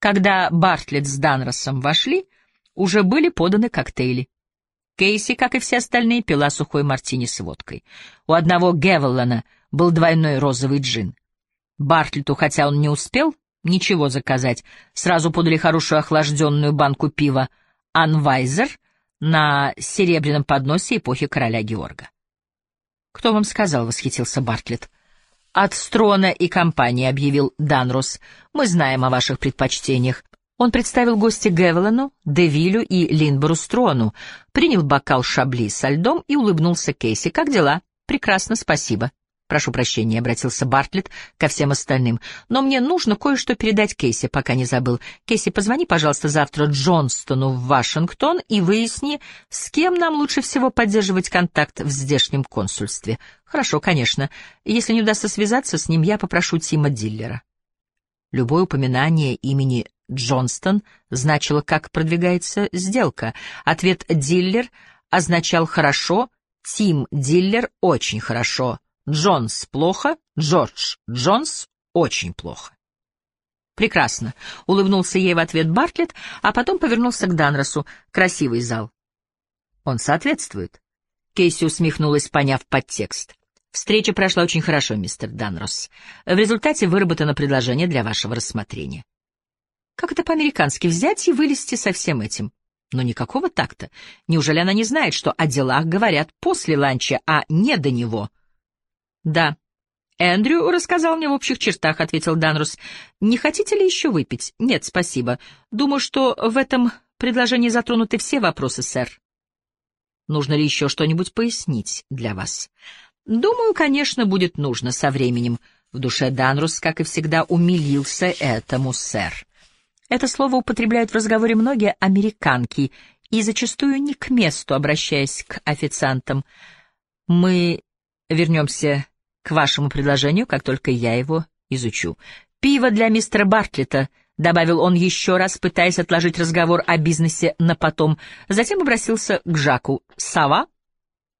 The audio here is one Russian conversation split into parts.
Когда Бартлетт с Данросом вошли, уже были поданы коктейли. Кейси, как и все остальные, пила сухой мартини с водкой. У одного Гевеллана был двойной розовый джин. Бартлету, хотя он не успел ничего заказать, сразу подали хорошую охлажденную банку пива «Анвайзер» на серебряном подносе эпохи короля Георга. «Кто вам сказал?» — восхитился Бартлетт. «От Строна и компании», — объявил Данрос. «Мы знаем о ваших предпочтениях». Он представил гостя Гевелану, Девилю и Линбору Строну, принял бокал шабли со льдом и улыбнулся Кейси. «Как дела?» «Прекрасно, спасибо». «Прошу прощения», — обратился Бартлетт ко всем остальным, «но мне нужно кое-что передать Кейси, пока не забыл. Кейси, позвони, пожалуйста, завтра Джонстону в Вашингтон и выясни, с кем нам лучше всего поддерживать контакт в здешнем консульстве». «Хорошо, конечно. Если не удастся связаться с ним, я попрошу Тима Диллера». Любое упоминание имени Джонстон значило, как продвигается сделка. Ответ «Диллер» означал «хорошо», «Тим Диллер» — «очень хорошо». Джонс плохо, Джордж Джонс очень плохо. Прекрасно, улыбнулся ей в ответ Бартлетт, а потом повернулся к Данросу. Красивый зал. Он соответствует. Кейси усмехнулась, поняв подтекст. Встреча прошла очень хорошо, мистер Данрос. В результате выработано предложение для вашего рассмотрения. Как это по-американски взять и вылезти со всем этим? Но никакого такта. Неужели она не знает, что о делах говорят после ланча, а не до него? Да. Эндрю рассказал мне в общих чертах, ответил Данрус. Не хотите ли еще выпить? Нет, спасибо. Думаю, что в этом предложении затронуты все вопросы, сэр. Нужно ли еще что-нибудь пояснить для вас? Думаю, конечно, будет нужно со временем. В душе Данрус, как и всегда, умилился этому, сэр. Это слово употребляют в разговоре многие американки и зачастую не к месту, обращаясь к официантам. Мы вернемся к вашему предложению, как только я его изучу. Пиво для мистера Бартлета, добавил он еще раз, пытаясь отложить разговор о бизнесе на потом. Затем обратился к Жаку. Сава?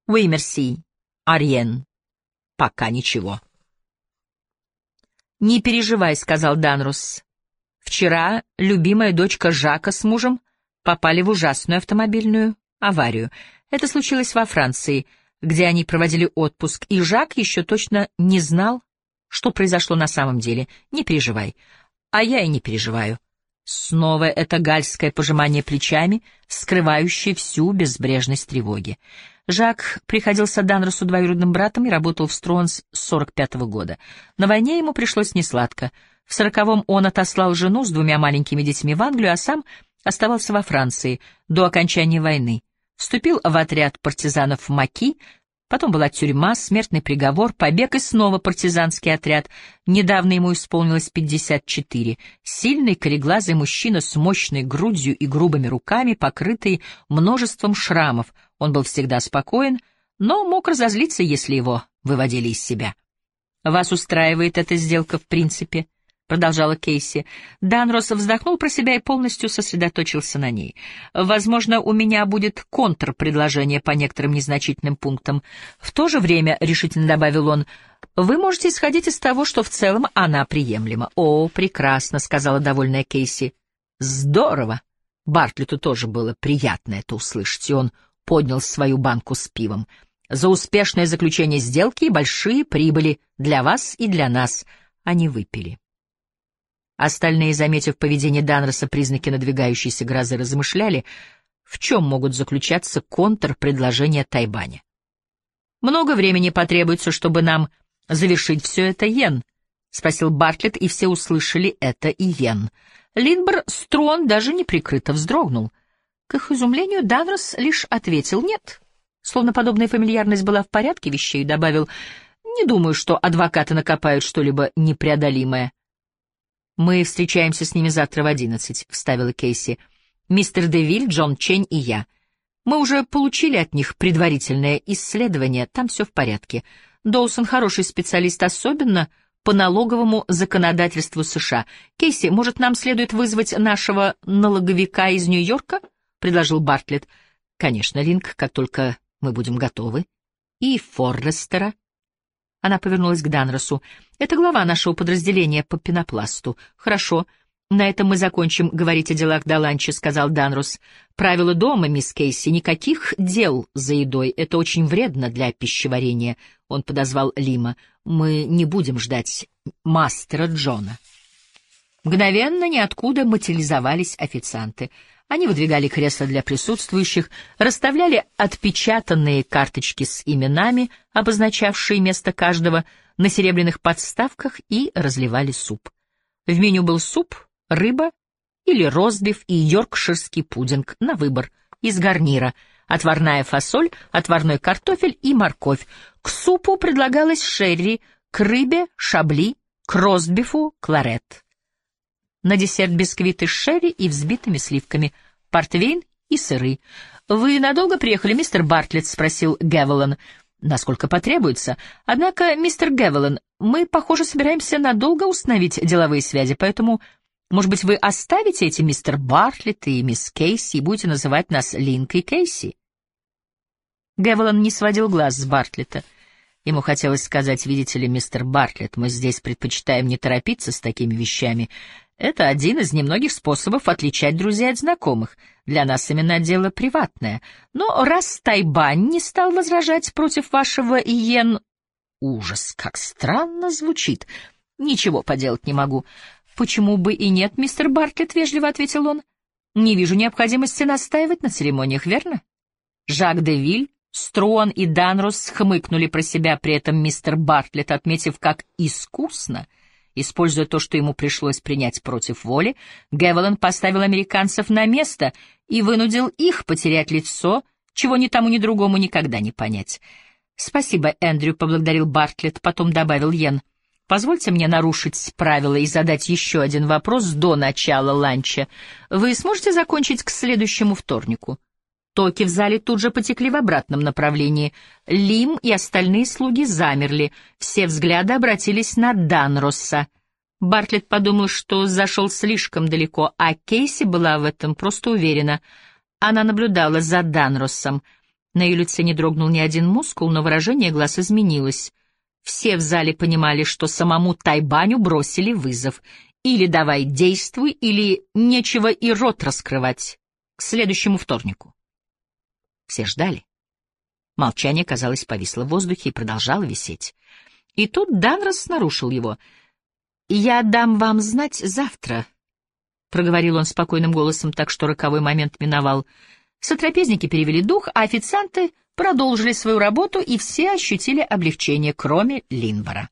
Merci. Ариен. Пока ничего. Не переживай, сказал Данрус. Вчера любимая дочка Жака с мужем попали в ужасную автомобильную аварию. Это случилось во Франции — где они проводили отпуск, и Жак еще точно не знал, что произошло на самом деле. Не переживай. А я и не переживаю. Снова это гальское пожимание плечами, скрывающее всю безбрежность тревоги. Жак приходился Данросу двоюродным братом и работал в Стронс с 45 -го года. На войне ему пришлось несладко. В сороковом он отослал жену с двумя маленькими детьми в Англию, а сам оставался во Франции до окончания войны вступил в отряд партизанов Маки, потом была тюрьма, смертный приговор, побег и снова партизанский отряд. Недавно ему исполнилось 54. Сильный кореглазый мужчина с мощной грудью и грубыми руками, покрытый множеством шрамов. Он был всегда спокоен, но мог разозлиться, если его выводили из себя. «Вас устраивает эта сделка в принципе?» Продолжала Кейси. Данрос вздохнул про себя и полностью сосредоточился на ней. Возможно, у меня будет контрпредложение по некоторым незначительным пунктам. В то же время, решительно добавил он, вы можете исходить из того, что в целом она приемлема. О, прекрасно, сказала довольная Кейси. Здорово. Бартлету тоже было приятно это услышать, и он поднял свою банку с пивом. За успешное заключение сделки и большие прибыли для вас и для нас. Они выпили. Остальные, заметив поведение Данроса признаки надвигающейся грозы, размышляли, в чем могут заключаться контрпредложения Тайбани. «Много времени потребуется, чтобы нам завершить все это, Йен», — спросил Бартлетт, и все услышали это и Йен. Линдбор Строн даже неприкрыто вздрогнул. К их изумлению Данрос лишь ответил «нет». Словно подобная фамильярность была в порядке вещей, добавил «не думаю, что адвокаты накопают что-либо непреодолимое». «Мы встречаемся с ними завтра в одиннадцать», — вставила Кейси. «Мистер Девиль, Джон Чень и я. Мы уже получили от них предварительное исследование, там все в порядке. Доусон хороший специалист, особенно по налоговому законодательству США. Кейси, может, нам следует вызвать нашего налоговика из Нью-Йорка?» — предложил Бартлетт. «Конечно, Линк, как только мы будем готовы. И Форрестера». Она повернулась к Данросу. «Это глава нашего подразделения по пенопласту. Хорошо. «На этом мы закончим говорить о делах до ланча», — сказал Данрус. «Правило дома, мисс Кейси, никаких дел за едой. Это очень вредно для пищеварения», — он подозвал Лима. «Мы не будем ждать мастера Джона». Мгновенно ниоткуда материализовались официанты. Они выдвигали кресла для присутствующих, расставляли отпечатанные карточки с именами, обозначавшие место каждого, на серебряных подставках и разливали суп. В меню был суп, рыба или ростбиф и йоркширский пудинг на выбор из гарнира, отварная фасоль, отварной картофель и морковь. К супу предлагалось шерри, к рыбе — шабли, к ростбифу — кларет. На десерт бисквиты с шерри и взбитыми сливками, портвейн и сыры. «Вы надолго приехали, мистер Бартлетт?» — спросил Гевелан. «Насколько потребуется. Однако, мистер Гевелан, мы, похоже, собираемся надолго установить деловые связи, поэтому может быть, вы оставите эти мистер Бартлетт и мисс Кейси и будете называть нас Линк и Кейси?» Гевелан не сводил глаз с Бартлетта. Ему хотелось сказать, видите ли, мистер Бартлетт, мы здесь предпочитаем не торопиться с такими вещами. Это один из немногих способов отличать друзей от знакомых. Для нас именно дело приватное. Но раз Тайбань не стал возражать против вашего Иен... Ужас, как странно звучит. Ничего поделать не могу. «Почему бы и нет, мистер Бартлетт?» — вежливо ответил он. «Не вижу необходимости настаивать на церемониях, верно?» Жак де Виль, Струан и Данрос хмыкнули про себя, при этом мистер Бартлетт, отметив, как искусно, используя то, что ему пришлось принять против воли, Гевелан поставил американцев на место и вынудил их потерять лицо, чего ни тому, ни другому никогда не понять. «Спасибо, Эндрю», — поблагодарил Бартлетт, потом добавил Йен. Позвольте мне нарушить правила и задать еще один вопрос до начала ланча. Вы сможете закончить к следующему вторнику? Токи в зале тут же потекли в обратном направлении. Лим и остальные слуги замерли. Все взгляды обратились на Данросса. Бартлетт подумал, что зашел слишком далеко, а Кейси была в этом просто уверена. Она наблюдала за Данроссом. На ее лице не дрогнул ни один мускул, но выражение глаз изменилось. Все в зале понимали, что самому Тайбаню бросили вызов. Или давай действуй, или нечего и рот раскрывать. К следующему вторнику. Все ждали. Молчание, казалось, повисло в воздухе и продолжало висеть. И тут Данрос нарушил его. «Я дам вам знать завтра», — проговорил он спокойным голосом, так что роковой момент миновал. Сотрапезники перевели дух, а официанты продолжили свою работу, и все ощутили облегчение, кроме Линбора.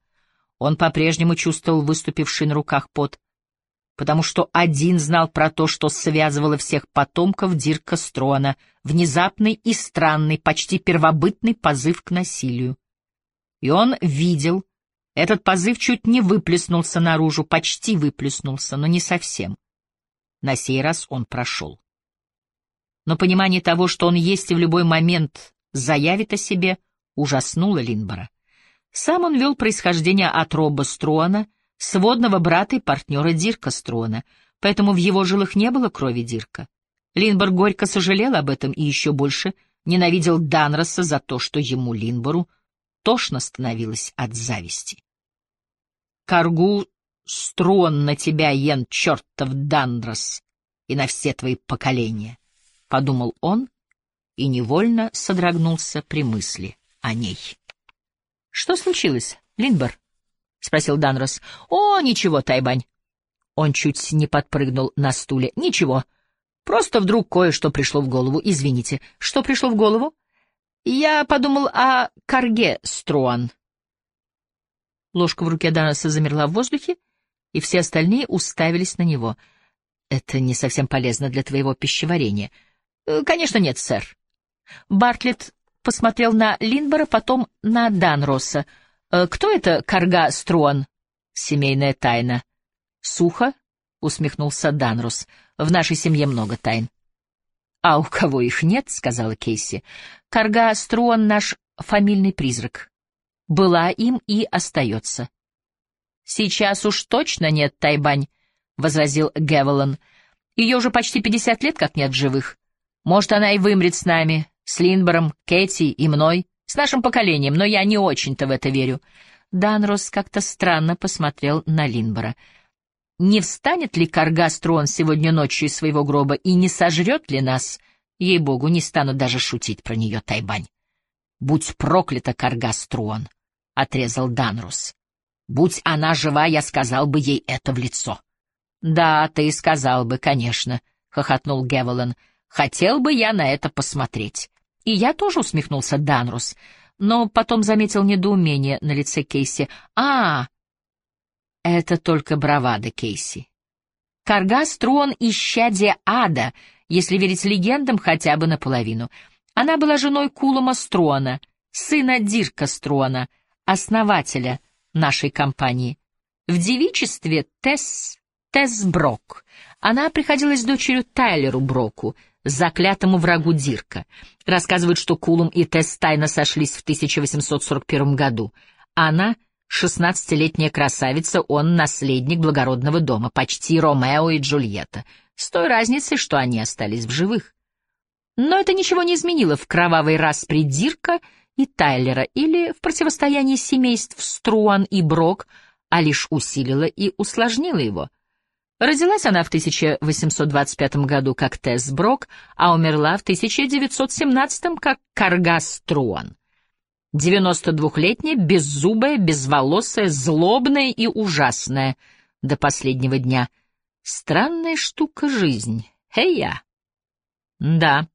Он по-прежнему чувствовал выступивший на руках пот, потому что один знал про то, что связывало всех потомков Дирка Строна, внезапный и странный, почти первобытный позыв к насилию. И он видел, этот позыв чуть не выплеснулся наружу, почти выплеснулся, но не совсем. На сей раз он прошел. Но понимание того, что он есть и в любой момент заявит о себе, ужаснуло Линбора. Сам он вел происхождение от Роба Струана, сводного брата и партнера Дирка Струана, поэтому в его жилах не было крови Дирка. Линбор горько сожалел об этом и еще больше ненавидел Данроса за то, что ему, Линбору, тошно становилось от зависти. «Каргу строн на тебя, Йен, чертов Данрос, и на все твои поколения», — подумал он, и невольно содрогнулся при мысли о ней. — Что случилось, Линдбор? — спросил Данрос. — О, ничего, Тайбань. Он чуть не подпрыгнул на стуле. — Ничего. Просто вдруг кое-что пришло в голову. Извините. Что пришло в голову? Я подумал о Карге Струан. Ложка в руке Данроса замерла в воздухе, и все остальные уставились на него. — Это не совсем полезно для твоего пищеварения. — Конечно, нет, сэр. Бартлетт посмотрел на Линбора, потом на Данроса. «Э, «Кто это Карга Струан?» «Семейная тайна». «Сухо?» — усмехнулся Данрос. «В нашей семье много тайн». «А у кого их нет?» — сказала Кейси. «Карга Струан — наш фамильный призрак. Была им и остается». «Сейчас уж точно нет, Тайбань», — возразил Гевелан. «Ее уже почти пятьдесят лет как нет живых. Может, она и вымрет с нами, с Линбором, Кэти и мной, с нашим поколением, но я не очень-то в это верю. Данрос как-то странно посмотрел на Линбора. не встанет ли Каргастрон сегодня ночью из своего гроба и не сожрет ли нас? Ей-богу, не стану даже шутить про нее, Тайбань. «Будь проклята, Каргастрон!» — отрезал Данрус. «Будь она жива, я сказал бы ей это в лицо». «Да, ты сказал бы, конечно», — хохотнул Гевелен. «Хотел бы я на это посмотреть». И я тоже усмехнулся Данрус, но потом заметил недоумение на лице Кейси. «А, это только бравада Кейси. Карга Строн — исчадие ада, если верить легендам хотя бы наполовину. Она была женой Кулума Строна, сына Дирка Строна, основателя нашей компании. В девичестве Тесс, Тесс Брок. Она приходилась дочерью Тайлеру Броку, заклятому врагу Дирка. Рассказывают, что Кулум и Тесс тайно сошлись в 1841 году. Она — Шестнадцатилетняя красавица, он наследник благородного дома, почти Ромео и Джульетта, с той разницей, что они остались в живых. Но это ничего не изменило в кровавой распри Дирка и Тайлера или в противостоянии семейств Струан и Брок, а лишь усилило и усложнило его. Родилась она в 1825 году как Тесс Брок, а умерла в 1917 как Карга Струан. 92-летняя, беззубая, безволосая, злобная и ужасная до последнего дня. Странная штука жизнь. Эй-я! Да.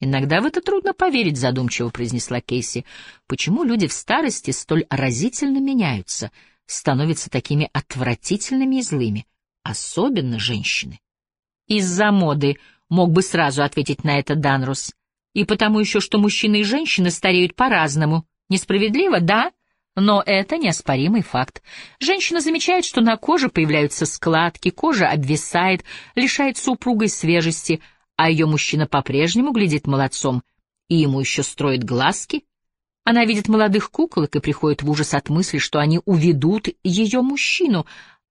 Иногда в это трудно поверить, задумчиво произнесла Кейси. Почему люди в старости столь разительно меняются, становятся такими отвратительными и злыми, особенно женщины? Из-за моды, мог бы сразу ответить на это Данрус. И потому еще, что мужчины и женщины стареют по-разному. Несправедливо, да, но это неоспоримый факт. Женщина замечает, что на коже появляются складки, кожа обвисает, лишается упругой свежести, а ее мужчина по-прежнему глядит молодцом, и ему еще строит глазки. Она видит молодых куколок и приходит в ужас от мысли, что они уведут ее мужчину,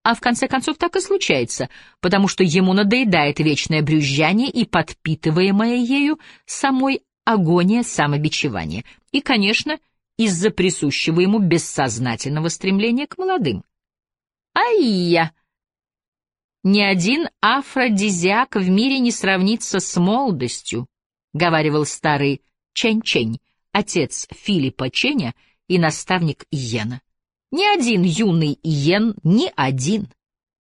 а в конце концов так и случается, потому что ему надоедает вечное брюзжание и подпитываемое ею самой агония самобичевания. И, конечно, из-за присущего ему бессознательного стремления к молодым. Ай-я! Ни один афродизиак в мире не сравнится с молодостью, — говаривал старый Чень-Чень, отец Филиппа Ченя и наставник Иена. Ни один юный иен, ни один.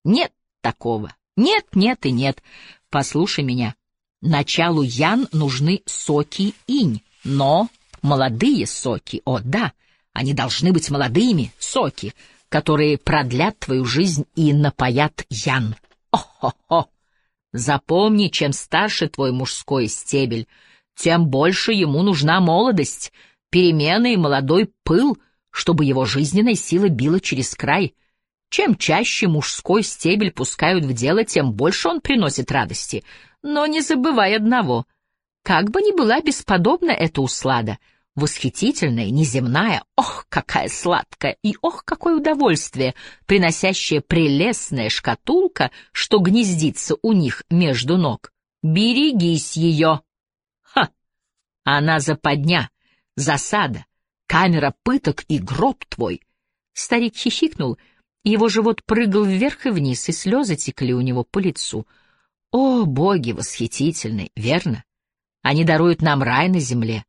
Нет такого. Нет, нет и нет. Послушай меня. Началу ян нужны соки инь, но молодые соки, о да, они должны быть молодыми соки, которые продлят твою жизнь и напоят ян. О-хо-хо! Запомни, чем старше твой мужской стебель, тем больше ему нужна молодость, перемены и молодой пыл — чтобы его жизненная сила била через край. Чем чаще мужской стебель пускают в дело, тем больше он приносит радости. Но не забывай одного. Как бы ни была бесподобна эта услада, восхитительная, неземная, ох, какая сладкая, и ох, какое удовольствие, приносящая прелестная шкатулка, что гнездится у них между ног. Берегись ее! Ха! Она западня, засада, камера пыток и гроб твой. Старик хихикнул, его живот прыгал вверх и вниз, и слезы текли у него по лицу. О, боги восхитительны, верно? Они даруют нам рай на земле.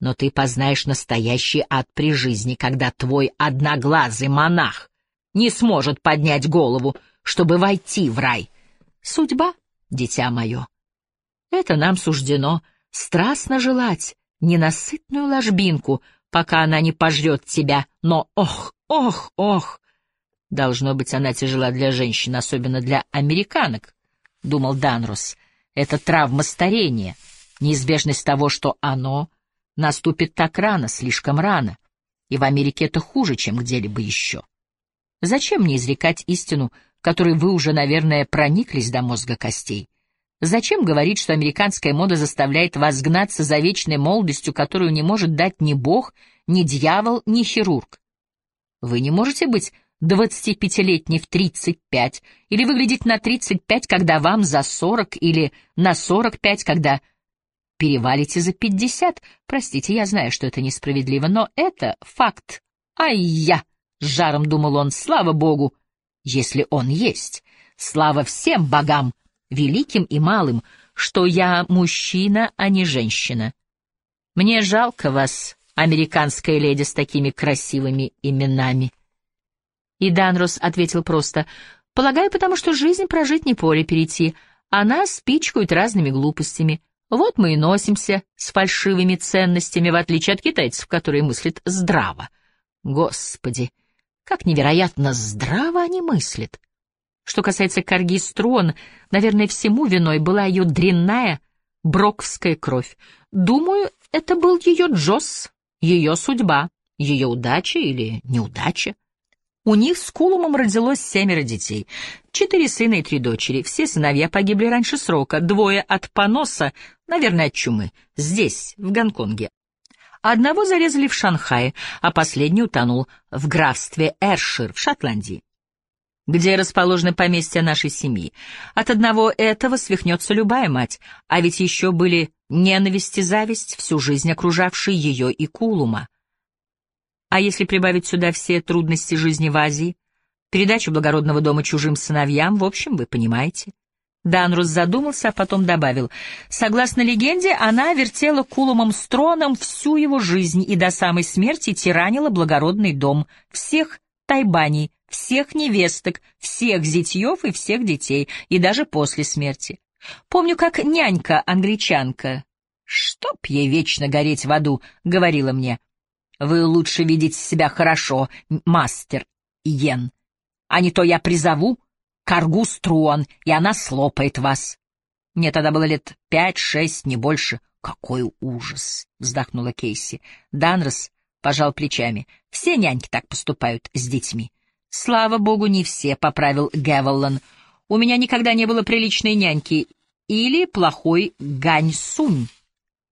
Но ты познаешь настоящий ад при жизни, когда твой одноглазый монах не сможет поднять голову, чтобы войти в рай. Судьба, дитя мое. Это нам суждено страстно желать ненасытную ложбинку, пока она не пожрет тебя, но ох, ох, ох! Должно быть, она тяжела для женщин, особенно для американок, — думал Данрос. Это травма старения, неизбежность того, что оно наступит так рано, слишком рано, и в Америке это хуже, чем где-либо еще. Зачем мне изрекать истину, которой вы уже, наверное, прониклись до мозга костей? Зачем говорить, что американская мода заставляет вас гнаться за вечной молодостью, которую не может дать ни бог, ни дьявол, ни хирург? Вы не можете быть 25-летней в 35, или выглядеть на 35, когда вам за 40, или на 45, когда перевалите за 50. Простите, я знаю, что это несправедливо, но это факт. Ай-я! — с жаром думал он, слава богу, если он есть. Слава всем богам, великим и малым, что я мужчина, а не женщина. Мне жалко вас, американская леди с такими красивыми именами. И Данрос ответил просто, «Полагаю, потому что жизнь прожить не поле перейти, а нас спичкают разными глупостями. Вот мы и носимся с фальшивыми ценностями, в отличие от китайцев, которые мыслят здраво. Господи, как невероятно здраво они мыслят!» Что касается Карги Строн, наверное, всему виной была ее дрянная брокская кровь. Думаю, это был ее Джосс, ее судьба, ее удача или неудача. У них с Кулумом родилось семеро детей. Четыре сына и три дочери. Все сыновья погибли раньше срока. Двое от поноса, наверное, от чумы. Здесь, в Гонконге. Одного зарезали в Шанхае, а последний утонул в графстве Эршир в Шотландии где расположено поместье нашей семьи. От одного этого свихнется любая мать, а ведь еще были ненависть и зависть, всю жизнь окружавшие ее и Кулума. А если прибавить сюда все трудности жизни в Азии, передачу благородного дома чужим сыновьям, в общем, вы понимаете. Данрус задумался, а потом добавил. Согласно легенде, она вертела Кулумом с троном всю его жизнь и до самой смерти тиранила благородный дом, всех тайбаней, всех невесток, всех зятьев и всех детей, и даже после смерти. Помню, как нянька-англичанка, «Чтоб ей вечно гореть в аду», — говорила мне. «Вы лучше видите себя хорошо, мастер Йен, а не то я призову Каргу Струан, и она слопает вас». Мне тогда было лет пять-шесть, не больше. «Какой ужас!» — вздохнула Кейси. Данрос пожал плечами. «Все няньки так поступают с детьми». «Слава богу, не все», — поправил Гевеллан. «У меня никогда не было приличной няньки или плохой ганьсунь».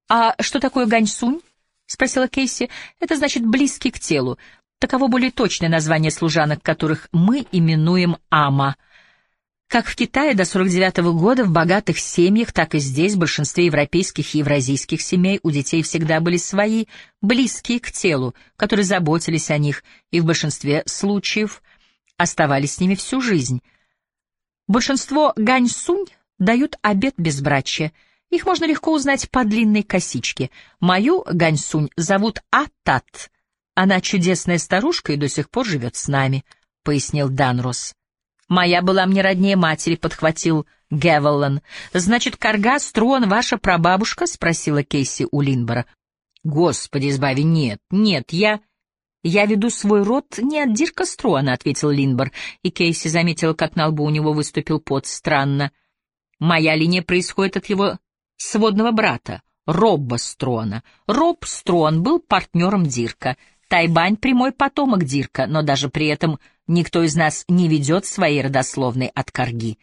«А что такое ганьсунь?» — спросила Кейси. «Это значит близкий к телу. Таково более точное название служанок, которых мы именуем ама». Как в Китае до 49 -го года в богатых семьях, так и здесь, в большинстве европейских и евразийских семей у детей всегда были свои, близкие к телу, которые заботились о них, и в большинстве случаев оставались с ними всю жизнь. Большинство ганьсунь дают обет безбрачия. Их можно легко узнать по длинной косичке. Мою ганьсунь зовут Атат. Она чудесная старушка и до сих пор живет с нами, — пояснил Данрос. «Моя была мне роднее матери», — подхватил Гевеллан. «Значит, Карга Строн ваша прабабушка?» — спросила Кейси у Линбора. «Господи, избави, нет, нет, я...» «Я веду свой род не от Дирка Струана», — ответил Линбор, и Кейси заметила, как на лбу у него выступил пот. Странно. «Моя линия происходит от его сводного брата, Робба Струана. Роб Струан был партнером Дирка. Тайбань — прямой потомок Дирка, но даже при этом никто из нас не ведет своей родословной от Карги».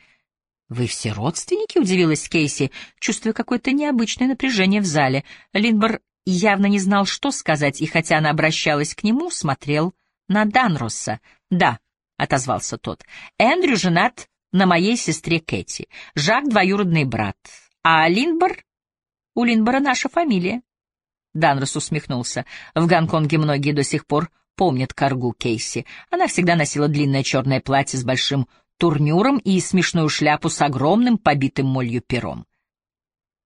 «Вы все родственники?» — удивилась Кейси, чувствуя какое-то необычное напряжение в зале. Линбор явно не знал, что сказать, и хотя она обращалась к нему, смотрел на Данроса. «Да», — отозвался тот, — «Эндрю женат на моей сестре Кэти, Жак — двоюродный брат, а Линбор... У Линбора наша фамилия». Данрос усмехнулся. В Гонконге многие до сих пор помнят Каргу Кейси. Она всегда носила длинное черное платье с большим турнюром и смешную шляпу с огромным побитым молью пером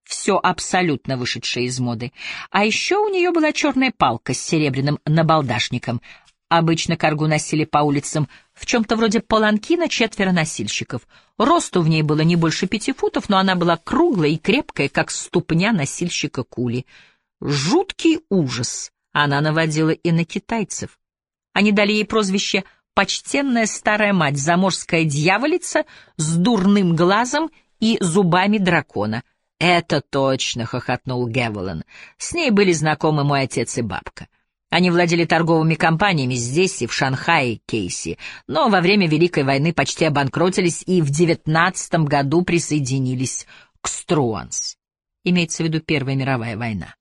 все абсолютно вышедшее из моды. А еще у нее была черная палка с серебряным набалдашником. Обычно каргу носили по улицам в чем-то вроде паланкина четверо носильщиков. Росту в ней было не больше пяти футов, но она была круглая и крепкая, как ступня носильщика кули. Жуткий ужас она наводила и на китайцев. Они дали ей прозвище «почтенная старая мать, заморская дьяволица с дурным глазом и зубами дракона», «Это точно!» — хохотнул Гевелен. «С ней были знакомы мой отец и бабка. Они владели торговыми компаниями здесь и в Шанхае, Кейси, но во время Великой войны почти обанкротились и в девятнадцатом году присоединились к Струанс. Имеется в виду Первая мировая война.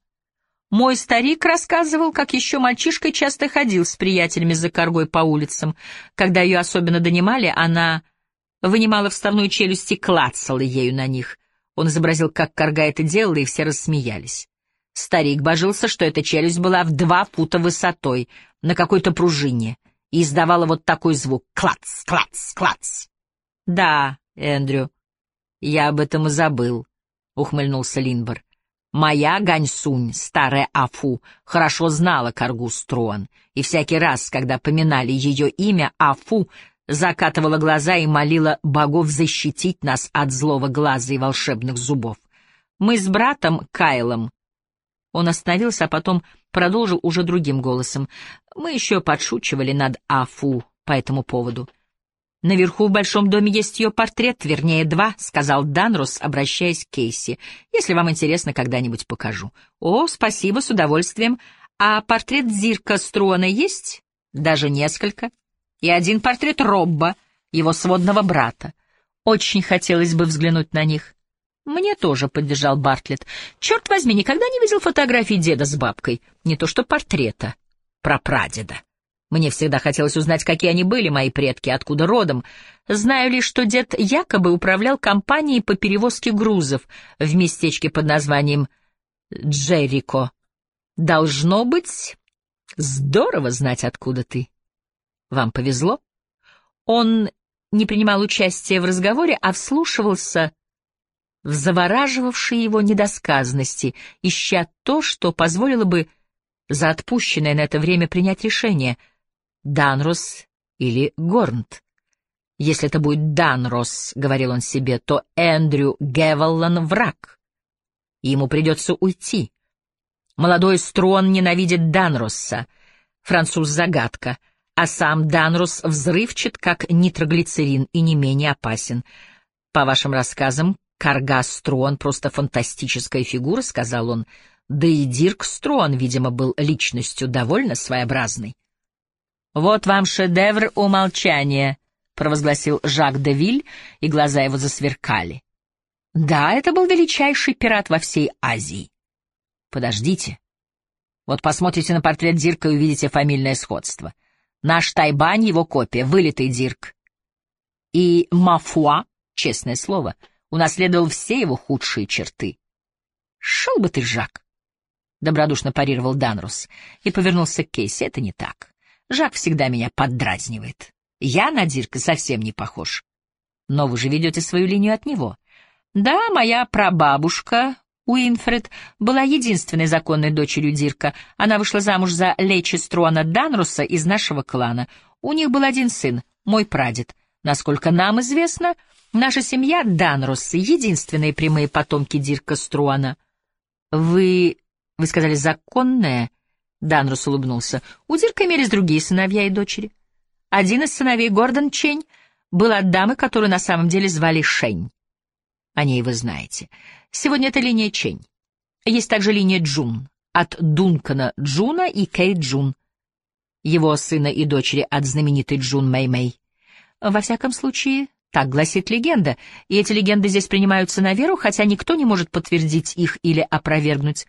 Мой старик рассказывал, как еще мальчишкой часто ходил с приятелями за коргой по улицам. Когда ее особенно донимали, она вынимала вставную челюсть и клацала ею на них, он изобразил, как Карга это делала, и все рассмеялись. Старик божился, что эта челюсть была в два фута высотой, на какой-то пружине, и издавала вот такой звук — клац, клац, клац. «Да, Эндрю, я об этом и забыл», — ухмыльнулся Линбор. «Моя Ганьсунь, старая Афу, хорошо знала Каргу Струан, и всякий раз, когда поминали ее имя, Афу закатывала глаза и молила богов защитить нас от злого глаза и волшебных зубов. Мы с братом Кайлом он остановился, а потом продолжил уже другим голосом. Мы еще подшучивали над Афу по этому поводу. «Наверху в большом доме есть ее портрет, вернее, два», — сказал Данрос, обращаясь к Кейси. «Если вам интересно, когда-нибудь покажу». «О, спасибо, с удовольствием. А портрет Зирка Струана есть?» «Даже несколько. И один портрет Робба, его сводного брата. Очень хотелось бы взглянуть на них». «Мне тоже», — поддержал Бартлетт. «Черт возьми, никогда не видел фотографии деда с бабкой. Не то что портрета. Про прадеда. Мне всегда хотелось узнать, какие они были, мои предки, откуда родом. Знаю лишь, что дед якобы управлял компанией по перевозке грузов в местечке под названием Джерико. Должно быть здорово знать, откуда ты. Вам повезло?» Он не принимал участия в разговоре, а вслушивался в завораживавшей его недосказанности, ища то, что позволило бы за отпущенное на это время принять решение — Данрос или Горнт. Если это будет Данрос, — говорил он себе, — то Эндрю Гевеллан — враг. Ему придется уйти. Молодой Строн ненавидит Данросса, француз — загадка, а сам Данрос взрывчат, как нитроглицерин, и не менее опасен. По вашим рассказам, Карга Строн просто фантастическая фигура, — сказал он. Да и Дирк Строн, видимо, был личностью довольно своеобразной. «Вот вам шедевр умолчания», — провозгласил Жак де Виль, и глаза его засверкали. «Да, это был величайший пират во всей Азии». «Подождите. Вот посмотрите на портрет Дирка и увидите фамильное сходство. Наш Тайбань — его копия, вылитый Дирк. И Мафуа, честное слово, — унаследовал все его худшие черты. «Шел бы ты, Жак!» — добродушно парировал Данрус и повернулся к Кейси. «Это не так. Жак всегда меня поддразнивает. Я на Дирка совсем не похож. Но вы же ведете свою линию от него. Да, моя прабабушка Уинфред была единственной законной дочерью Дирка. Она вышла замуж за Лечи Струана Данруса из нашего клана. У них был один сын, мой прадед. Насколько нам известно, Наша семья Данроссы — единственные прямые потомки Дирка Струана. Вы... вы сказали законная? Данросс улыбнулся. У Дирка имелись другие сыновья и дочери. Один из сыновей, Гордон Чень, был от дамы, которую на самом деле звали Шень. О ней вы знаете. Сегодня это линия Чень. Есть также линия Джун. От Дункана Джуна и Кей Джун. Его сына и дочери от знаменитой Джун Мэй Мэй. Во всяком случае, так гласит легенда, и эти легенды здесь принимаются на веру, хотя никто не может подтвердить их или опровергнуть.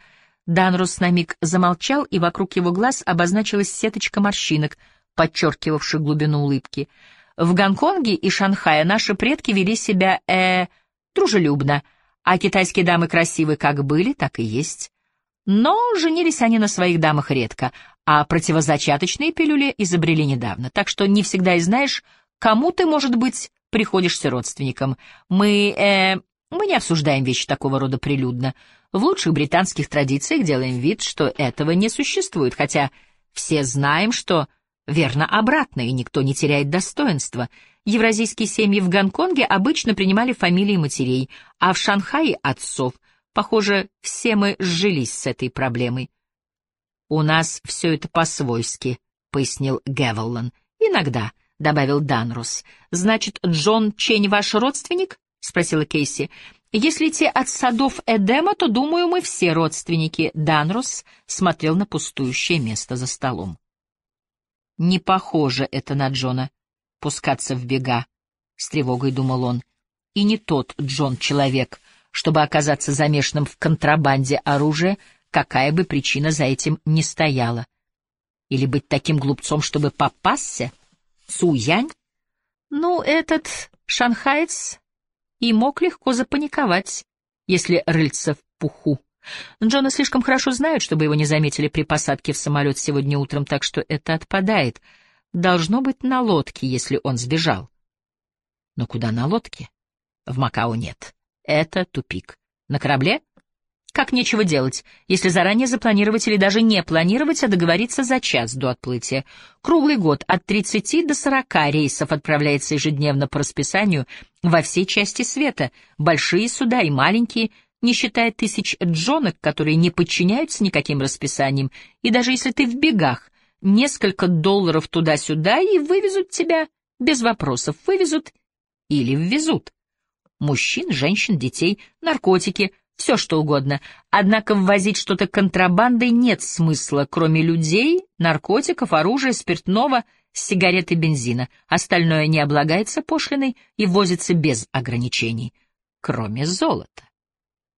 Данрус на миг замолчал, и вокруг его глаз обозначилась сеточка морщинок, подчеркивавших глубину улыбки. В Гонконге и Шанхае наши предки вели себя, э, дружелюбно, а китайские дамы красивы как были, так и есть. Но женились они на своих дамах редко, а противозачаточные пилюли изобрели недавно, так что не всегда и знаешь, кому ты, может быть, приходишься родственникам. Мы, э, мы не обсуждаем вещи такого рода прилюдно. В лучших британских традициях делаем вид, что этого не существует, хотя все знаем, что верно обратно, и никто не теряет достоинства. Евразийские семьи в Гонконге обычно принимали фамилии матерей, а в Шанхае — отцов. Похоже, все мы сжились с этой проблемой. «У нас все это по-свойски», — пояснил Гевеллан. «Иногда» добавил Данрус. «Значит, Джон Чень ваш родственник?» — спросила Кейси. «Если те от садов Эдема, то, думаю, мы все родственники». Данрус смотрел на пустующее место за столом. «Не похоже это на Джона. Пускаться в бега», — с тревогой думал он. «И не тот Джон человек, чтобы оказаться замешанным в контрабанде оружия, какая бы причина за этим ни стояла. Или быть таким глупцом, чтобы попасться?» Цуянь? Ну, этот шанхаец и мог легко запаниковать, если рыльца в пуху. Джона слишком хорошо знают, чтобы его не заметили при посадке в самолет сегодня утром, так что это отпадает. Должно быть на лодке, если он сбежал. Но куда на лодке? В Макао нет. Это тупик. На корабле? Как нечего делать, если заранее запланировать или даже не планировать, а договориться за час до отплытия. Круглый год от 30 до 40 рейсов отправляется ежедневно по расписанию во всей части света, большие суда и маленькие, не считая тысяч джонок, которые не подчиняются никаким расписаниям, и даже если ты в бегах, несколько долларов туда-сюда и вывезут тебя без вопросов, вывезут или ввезут. Мужчин, женщин, детей, наркотики — все что угодно. Однако ввозить что-то контрабандой нет смысла, кроме людей, наркотиков, оружия, спиртного, сигарет и бензина. Остальное не облагается пошлиной и возится без ограничений, кроме золота.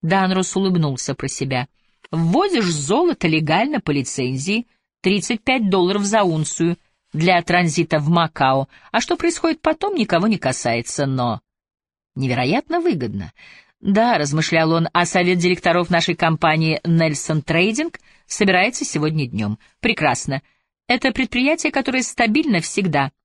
Данрус улыбнулся про себя. Ввозишь золото легально по лицензии, 35 долларов за унцию для транзита в Макао, а что происходит потом, никого не касается, но невероятно выгодно. Да, размышлял он, а совет директоров нашей компании Nelson Trading собирается сегодня днем. Прекрасно. Это предприятие, которое стабильно всегда —